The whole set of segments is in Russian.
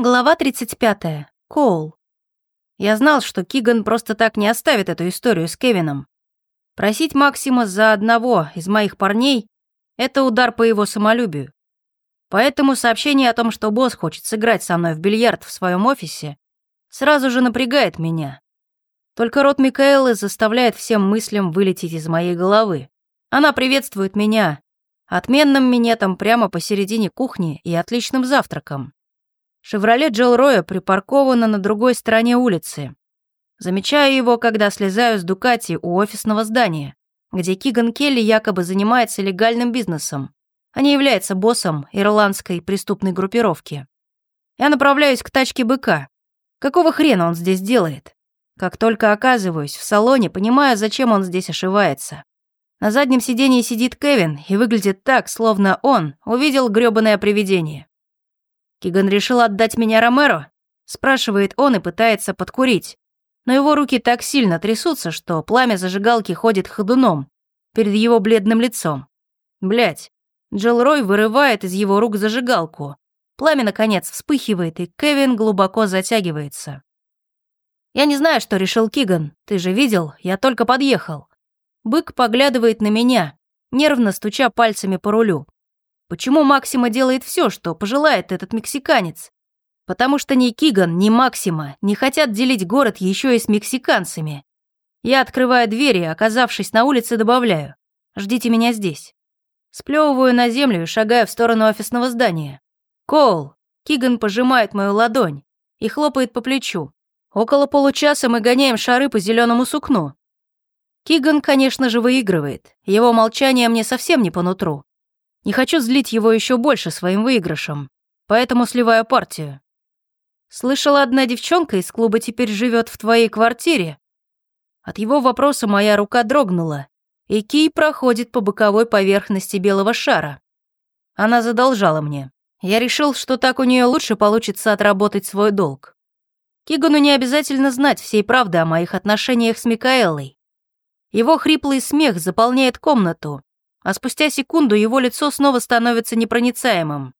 Глава 35. Коул. Я знал, что Киган просто так не оставит эту историю с Кевином. Просить Максима за одного из моих парней — это удар по его самолюбию. Поэтому сообщение о том, что босс хочет сыграть со мной в бильярд в своем офисе, сразу же напрягает меня. Только рот Микаэлы заставляет всем мыслям вылететь из моей головы. Она приветствует меня отменным минетом прямо посередине кухни и отличным завтраком. «Шевроле Джел Роя» припарковано на другой стороне улицы. Замечаю его, когда слезаю с Дукати у офисного здания, где Киган Келли якобы занимается легальным бизнесом, а не является боссом ирландской преступной группировки. Я направляюсь к тачке быка. Какого хрена он здесь делает? Как только оказываюсь в салоне, понимаю, зачем он здесь ошивается. На заднем сидении сидит Кевин и выглядит так, словно он увидел грёбаное привидение. Киган решил отдать меня Ромеро? Спрашивает он и пытается подкурить. Но его руки так сильно трясутся, что пламя зажигалки ходит ходуном перед его бледным лицом. Блять. Джилл Рой вырывает из его рук зажигалку. Пламя, наконец, вспыхивает, и Кевин глубоко затягивается. «Я не знаю, что решил Киган. Ты же видел, я только подъехал». Бык поглядывает на меня, нервно стуча пальцами по рулю. Почему Максима делает все, что пожелает этот мексиканец? Потому что ни Киган, ни Максима не хотят делить город еще и с мексиканцами. Я открываю дверь и, оказавшись на улице, добавляю. Ждите меня здесь. Сплевываю на землю и шагаю в сторону офисного здания. Кол! Киган пожимает мою ладонь и хлопает по плечу. Около получаса мы гоняем шары по зеленому сукну. Киган, конечно же, выигрывает. Его молчание мне совсем не по нутру. Не хочу злить его еще больше своим выигрышем, поэтому сливаю партию. Слышала, одна девчонка из клуба теперь живет в твоей квартире. От его вопроса моя рука дрогнула, и кий проходит по боковой поверхности белого шара. Она задолжала мне. Я решил, что так у нее лучше получится отработать свой долг. Кигану не обязательно знать всей правды о моих отношениях с Микаэлой. Его хриплый смех заполняет комнату, а спустя секунду его лицо снова становится непроницаемым.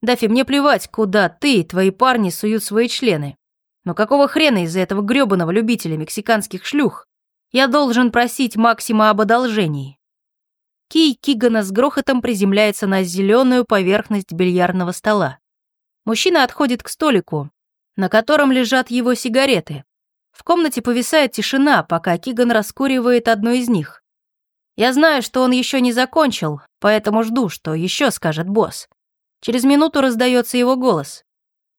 «Дафи, мне плевать, куда ты и твои парни суют свои члены. Но какого хрена из-за этого грёбаного любителя мексиканских шлюх я должен просить Максима об одолжении?» Кий Кигана с грохотом приземляется на зеленую поверхность бильярдного стола. Мужчина отходит к столику, на котором лежат его сигареты. В комнате повисает тишина, пока Киган раскуривает одну из них. Я знаю, что он еще не закончил, поэтому жду, что еще скажет босс. Через минуту раздается его голос.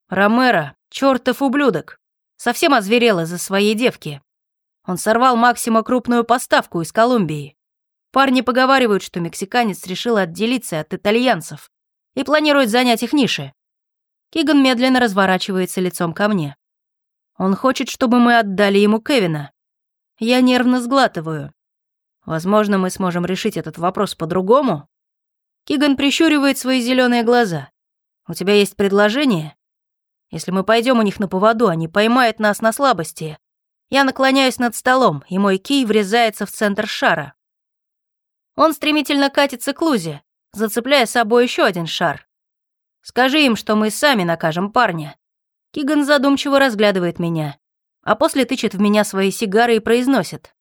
«Ромеро, чертов ублюдок! Совсем озверел из-за своей девки. Он сорвал Максима крупную поставку из Колумбии. Парни поговаривают, что мексиканец решил отделиться от итальянцев и планирует занять их ниши. Киган медленно разворачивается лицом ко мне. Он хочет, чтобы мы отдали ему Кевина. Я нервно сглатываю. Возможно, мы сможем решить этот вопрос по-другому. Киган прищуривает свои зеленые глаза. У тебя есть предложение? Если мы пойдем у них на поводу, они поймают нас на слабости. Я наклоняюсь над столом, и мой кий врезается в центр шара. Он стремительно катится к лузе, зацепляя собой еще один шар. Скажи им, что мы сами накажем парня. Киган задумчиво разглядывает меня, а после тычет в меня свои сигары и произносит.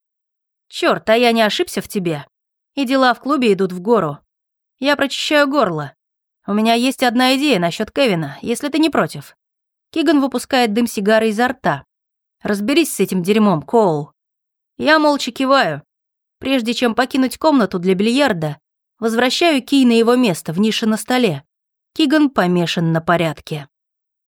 Черт, а я не ошибся в тебе. И дела в клубе идут в гору. Я прочищаю горло. У меня есть одна идея насчет Кевина, если ты не против. Киган выпускает дым сигары изо рта. Разберись с этим дерьмом, Коул. Я молча киваю. Прежде чем покинуть комнату для бильярда, возвращаю кий на его место в нише на столе. Киган помешан на порядке.